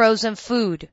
frozen food.